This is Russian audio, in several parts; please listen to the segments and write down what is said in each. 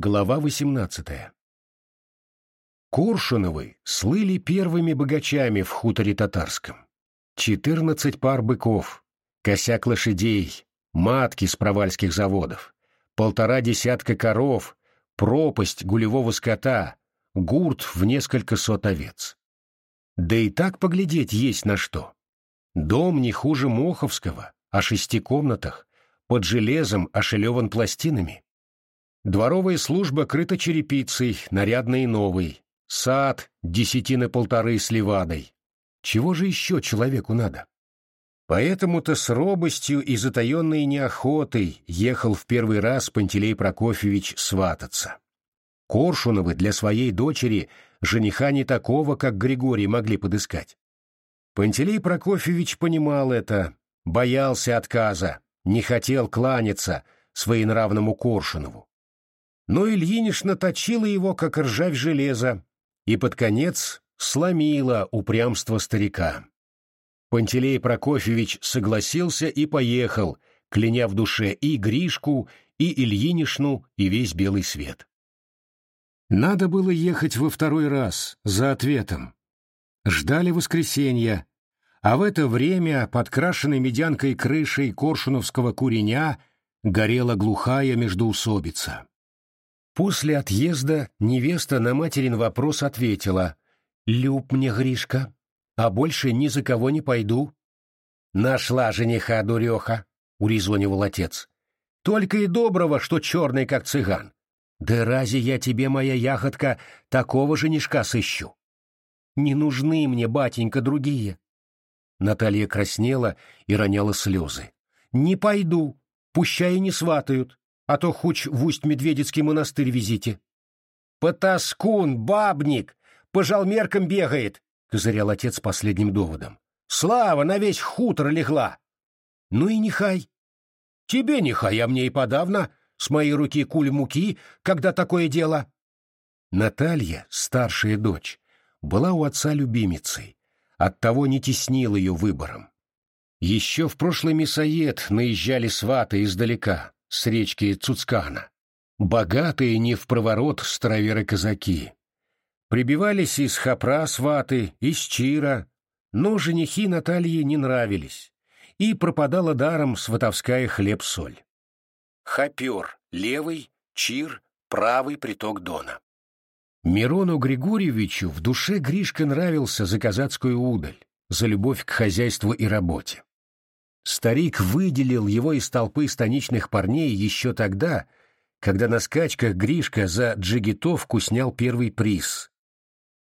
Глава 18. Коршуновы слыли первыми богачами в хуторе татарском. Четырнадцать пар быков, косяк лошадей, матки с провальских заводов, полтора десятка коров, пропасть гулевого скота, гурт в несколько сот овец. Да и так поглядеть есть на что. Дом не хуже Моховского, о шести комнатах, под железом ошелеван пластинами. Дворовая служба крыта черепицей, нарядной и новой. Сад десятины полторы с левадой. Чего же еще человеку надо? Поэтому-то с робостью и затаенной неохотой ехал в первый раз Пантелей Прокофьевич свататься. Коршуновы для своей дочери жениха не такого, как Григорий, могли подыскать. Пантелей Прокофьевич понимал это, боялся отказа, не хотел кланяться своенравному Коршунову. Но Ильинишна точила его, как ржавь железа, и под конец сломила упрямство старика. Пантелей Прокофьевич согласился и поехал, кляня в душе и Гришку, и Ильинишну, и весь белый свет. Надо было ехать во второй раз, за ответом. Ждали воскресенья, а в это время под крашенной медянкой крышей коршуновского куреня горела глухая междоусобица. После отъезда невеста на материн вопрос ответила «Люб мне, Гришка, а больше ни за кого не пойду». «Нашла жениха, дуреха», — урезонивал отец. «Только и доброго, что черный, как цыган. Да разве я тебе, моя ягодка, такого женишка сыщу? Не нужны мне, батенька, другие». Наталья краснела и роняла слезы. «Не пойду, пущай и не сватают, а то хоть в Усть-Медведецкий монастырь везите». «Потаскун, бабник, по жалмеркам бегает», — козырял отец последним доводом. «Слава на весь хутор легла!» «Ну и нехай!» «Тебе нехай, а мне и подавно, с моей руки куль муки, когда такое дело!» Наталья, старшая дочь, была у отца любимицей, оттого не теснил ее выбором. Еще в прошлый мясоед наезжали сваты издалека, с речки Цуцкана. Богатые не в проворот староверы-казаки. Прибивались из Хапра сваты, из Чира, но женихи Наталье не нравились, и пропадала даром сватовская хлеб-соль. Хопер — левый, Чир — правый приток Дона. Мирону Григорьевичу в душе Гришка нравился за казацкую удаль, за любовь к хозяйству и работе. Старик выделил его из толпы станичных парней еще тогда, когда на скачках Гришка за джигитовку снял первый приз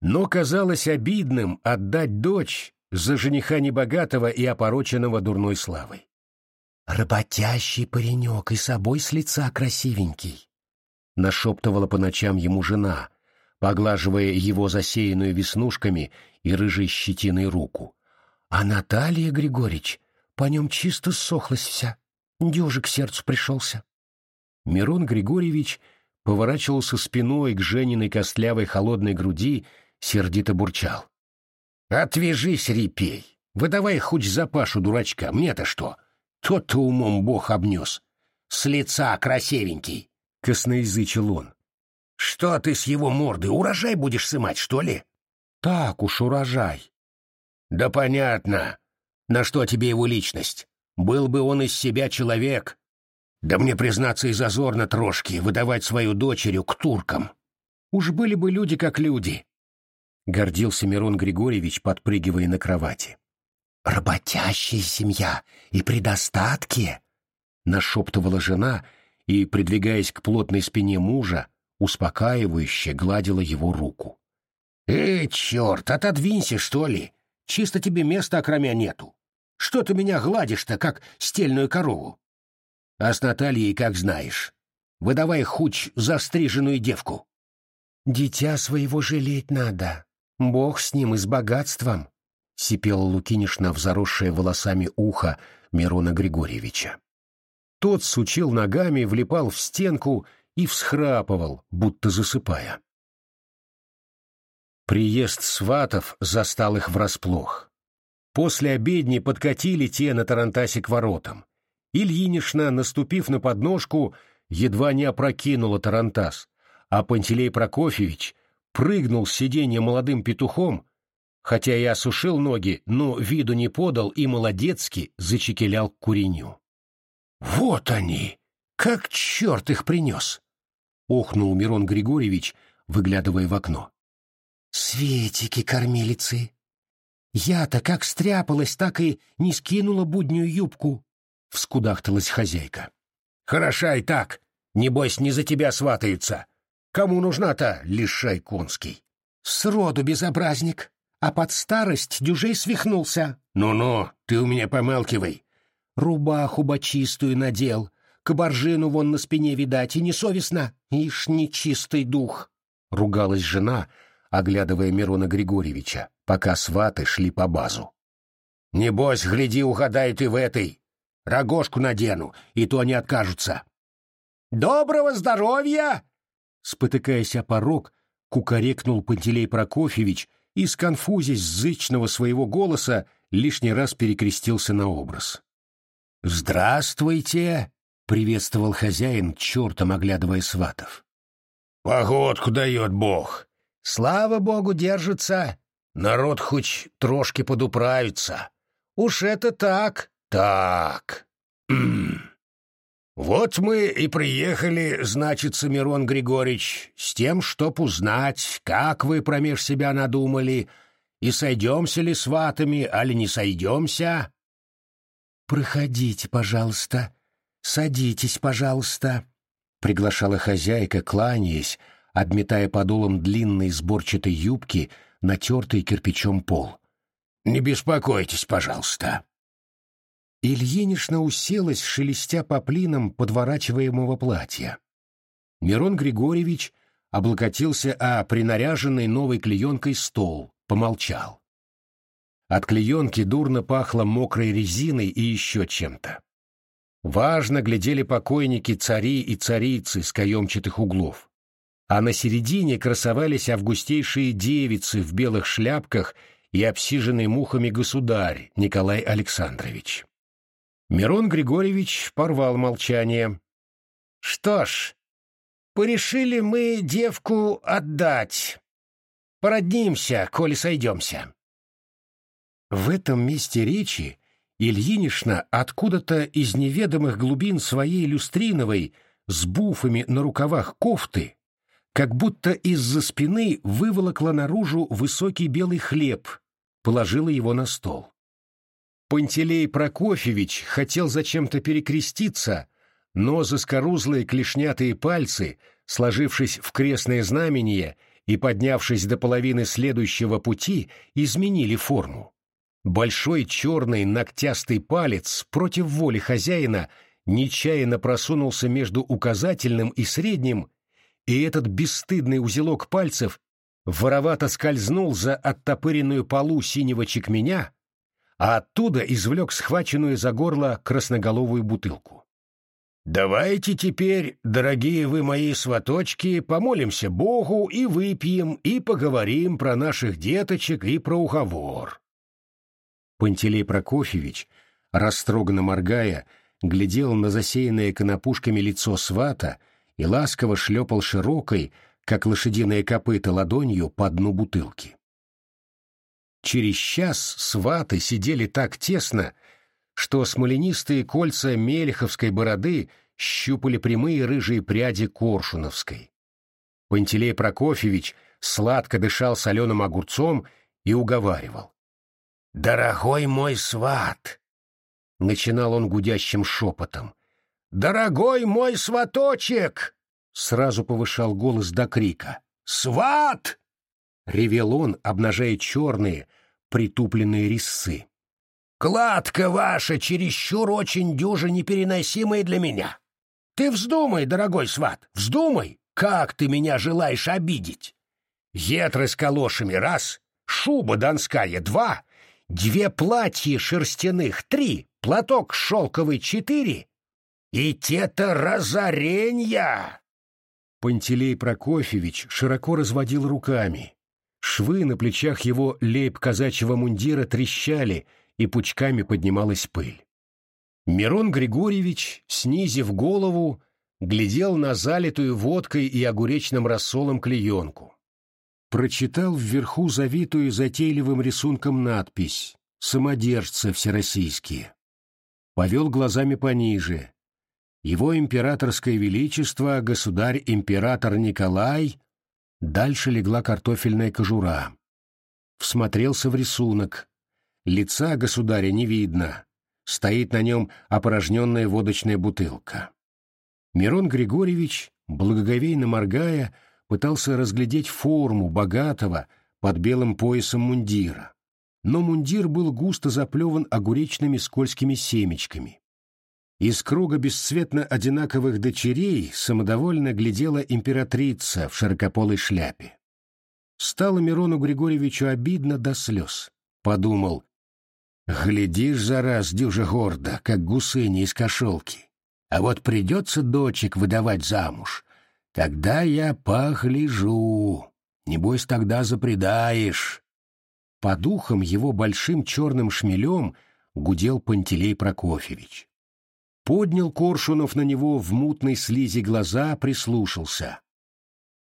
но казалось обидным отдать дочь за жениха небогатого и опороченного дурной славой. «Работящий паренек и собой с лица красивенький», — нашептывала по ночам ему жена, поглаживая его засеянную веснушками и рыжей щетиной руку. «А Наталья Григорьевич, по нем чисто сохлась вся, дюжик сердцу пришелся». Мирон Григорьевич поворачивался спиной к Жениной костлявой холодной груди сердито бурчал. «Отвяжись, репей! Выдавай хоть за Пашу дурачка, мне-то что? Тот-то умом бог обнес. С лица красивенький!» — косноязычил он. «Что ты с его морды, урожай будешь сымать, что ли?» «Так уж урожай». «Да понятно. На что тебе его личность? Был бы он из себя человек. Да мне, признаться, и зазорно трошки выдавать свою дочерю к туркам. Уж были бы люди как люди. — гордился Мирон Григорьевич, подпрыгивая на кровати. «Работящая семья и при достатке!» — нашептывала жена и, придвигаясь к плотной спине мужа, успокаивающе гладила его руку. «Эй, черт, отодвинься, что ли! Чисто тебе места окромя нету! Что ты меня гладишь-то, как стельную корову? А с Натальей, как знаешь, выдавай хуч застриженную девку!» «Дитя своего жалеть надо!» Бог с ним и с богатством, — сипела Лукинишна в заросшее волосами ухо Мирона Григорьевича. Тот сучил ногами, влипал в стенку и всхрапывал, будто засыпая. Приезд сватов застал их врасплох. После обедни подкатили те на Тарантасе к воротам. Ильинишна, наступив на подножку, едва не опрокинула Тарантас, а Пантелей Прокофьевич прыгнул с сиденья молодым петухом, хотя и осушил ноги, но виду не подал и молодецки зачекелял к куреню. «Вот они! Как черт их принес!» — охнул Мирон Григорьевич, выглядывая в окно. «Светики, кормилицы! Я-то как стряпалась, так и не скинула буднюю юбку!» — вскудахталась хозяйка. «Хороша и так! Небось, не за тебя сватаются! Кому нужна-то, лишай конский?» «Сроду безобразник!» а под старость дюжей свихнулся. «Ну-ну, ты у меня помалкивай». Рубаху бочистую надел, кабаржину вон на спине видать, и несовестно. Ишь, нечистый дух. Ругалась жена, оглядывая Мирона Григорьевича, пока сваты шли по базу. «Небось, гляди, угадай ты в этой. Рогожку надену, и то не откажутся». «Доброго здоровья!» Спотыкаясь о порог, кукарекнул Пантелей Прокофьевич — и, сконфузясь зычного своего голоса, лишний раз перекрестился на образ. «Здравствуйте!» — приветствовал хозяин, чертом оглядывая сватов. «Погодку дает Бог!» «Слава Богу, держится! Народ хоть трошки подуправится! Уж это так, так!» «Вот мы и приехали, значится, Мирон Григорьевич, с тем, чтоб узнать, как вы промеж себя надумали, и сойдемся ли с ватами, али не сойдемся?» «Проходите, пожалуйста, садитесь, пожалуйста», — приглашала хозяйка, кланяясь, обметая подолом длинной сборчатой юбки, натертый кирпичом пол. «Не беспокойтесь, пожалуйста», Ильинишна уселась, шелестя поплином подворачиваемого платья. Мирон Григорьевич облокотился о принаряженный новой клеенкой стол, помолчал. От клеенки дурно пахло мокрой резиной и еще чем-то. Важно глядели покойники цари и царицы с каемчатых углов. А на середине красовались августейшие девицы в белых шляпках и обсиженный мухами государь Николай Александрович. Мирон Григорьевич порвал молчание. «Что ж, порешили мы девку отдать. Породнимся, коли сойдемся». В этом месте речи Ильинишна откуда-то из неведомых глубин своей люстриновой с буфами на рукавах кофты как будто из-за спины выволокла наружу высокий белый хлеб, положила его на стол. Пантелей Прокофьевич хотел зачем-то перекреститься, но заскорузлые клешнятые пальцы, сложившись в крестное знамение и поднявшись до половины следующего пути, изменили форму. Большой черный ногтястый палец против воли хозяина нечаянно просунулся между указательным и средним, и этот бесстыдный узелок пальцев воровато скользнул за оттопыренную полу синего чекменя, а оттуда извлек схваченную за горло красноголовую бутылку. «Давайте теперь, дорогие вы мои сваточки, помолимся Богу и выпьем, и поговорим про наших деточек и про уговор». Пантелей Прокофьевич, растроганно моргая, глядел на засеянное конопушками лицо свата и ласково шлепал широкой, как лошадиное копыто ладонью по дну бутылки. Через час сваты сидели так тесно, что смоленистые кольца мельховской бороды щупали прямые рыжие пряди коршуновской. Пантелей Прокофьевич сладко дышал соленым огурцом и уговаривал. «Дорогой мой сват!» — начинал он гудящим шепотом. «Дорогой мой сваточек!» — сразу повышал голос до крика. «Сват!» ревел он, обнажая черные, притупленные резцы. «Кладка ваша чересчур очень дюже непереносимая для меня. Ты вздумай, дорогой сват, вздумай, как ты меня желаешь обидеть. Етры с калошами — раз, шуба донская — два, две платья шерстяных — три, платок шелковый — четыре, и те-то разоренья!» Пантелей Прокофьевич широко разводил руками, Швы на плечах его лейб-казачьего мундира трещали, и пучками поднималась пыль. Мирон Григорьевич, снизив голову, глядел на залитую водкой и огуречным рассолом клеенку. Прочитал вверху завитую затейливым рисунком надпись «Самодержцы всероссийские». Повел глазами пониже. Его императорское величество, государь-император Николай, дальше легла картофельная кожура. Всмотрелся в рисунок. Лица государя не видно. Стоит на нем опорожненная водочная бутылка. Мирон Григорьевич, благоговейно моргая, пытался разглядеть форму богатого под белым поясом мундира. Но мундир был густо заплеван огуречными скользкими семечками. Из круга бесцветно одинаковых дочерей самодовольно глядела императрица в широкополой шляпе. Стало Мирону Григорьевичу обидно до слез. Подумал, глядишь за раз дюже гордо, как гусыни из кошелки. А вот придется дочек выдавать замуж. Тогда я погляжу. Небось, тогда запредаешь. По духам его большим черным шмелем гудел Пантелей Прокофьевич. Поднял Коршунов на него в мутной слизи глаза, прислушался.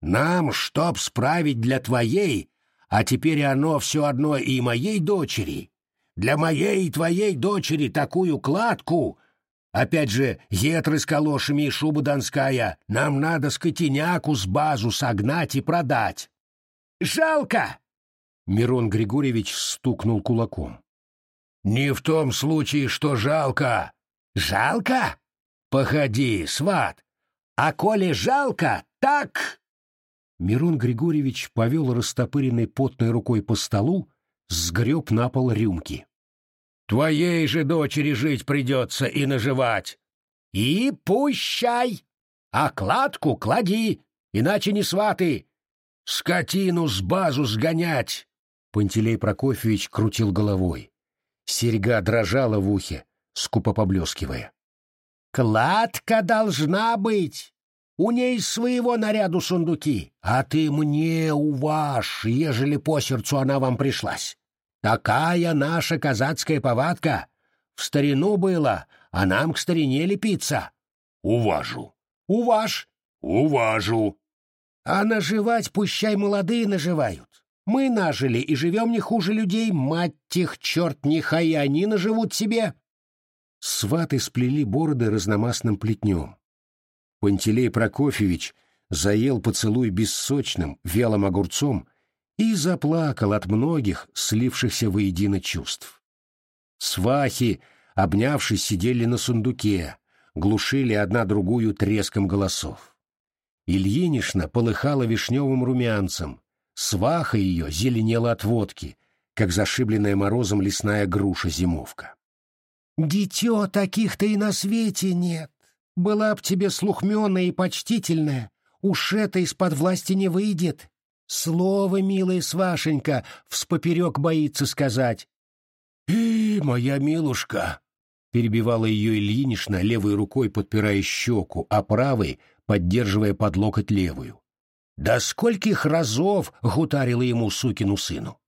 «Нам, чтоб справить для твоей, а теперь оно все одно и моей дочери, для моей и твоей дочери такую кладку Опять же, гетры с калошами и шуба донская. Нам надо скотиняку с базу согнать и продать. Жалко! Мирон Григорьевич стукнул кулаком. Не в том случае, что жалко. Жалко? Походи, сват. А коли жалко, так... Мирон Григорьевич повел растопыренной потной рукой по столу, сгреб на пол рюмки. Твоей же дочери жить придется и наживать. И пущай, а кладку клади, иначе не сваты. Скотину с базу сгонять. Пантелей Прокофьевич крутил головой. Серьга дрожала в ухе, скупо поблескивая. «Кладка должна быть. У ней своего наряду сундуки, а ты мне уваж, ежели по сердцу она вам пришлась. Такая наша казацкая повадка. В старину было, а нам к старине лепиться. Уважу. Уваж. Уважу. А наживать пущай молодые наживают. Мы нажили и живем не хуже людей, мать тех черт, нехай они наживут себе. Сваты сплели бороды разномастным плетнем. Пантелей Прокофьевич заел поцелуй бессочным, вялым огурцом и заплакал от многих слившихся воедино чувств. Свахи, обнявшись, сидели на сундуке, глушили одна другую треском голосов. Ильинишна полыхала вишневым румянцем, сваха ее зеленела от водки, как зашибленная морозом лесная груша-зимовка. «Дитё таких-то и на свете нет. Была б тебе слухмёная и почтительная, уж это из-под власти не выйдет. Слово, милая свашенька, вспоперек боится сказать. «И, моя милушка!» — перебивала ее Ильинична, левой рукой подпирая щеку, а правой поддерживая под локоть левую. «Да скольких разов гутарила ему сукину сыну!»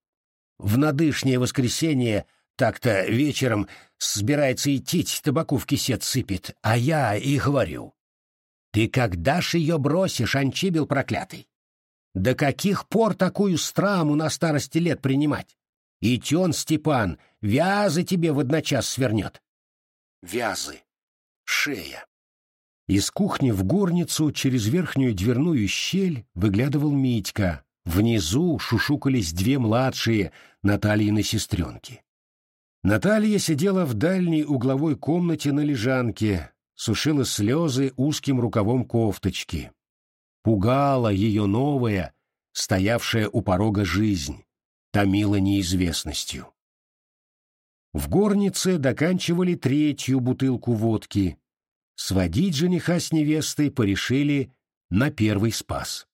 В надышнее воскресенье так-то вечером собирается идти, табаку в кисет сыпет, а я и говорю. «Ты когда ж ее бросишь, анчибил проклятый? До каких пор такую страму на старости лет принимать? И тен Степан вязы тебе в одночас свернет. Вязы. Шея. Из кухни в горницу через верхнюю дверную щель выглядывал Митька. Внизу шушукались две младшие Натальины сестренки. Наталья сидела в дальней угловой комнате на лежанке, сушила слезы узким рукавом кофточки пугала ее новая, стоявшая у порога жизнь, томила неизвестностью. В горнице доканчивали третью бутылку водки. Сводить жениха с невестой порешили на первый спас.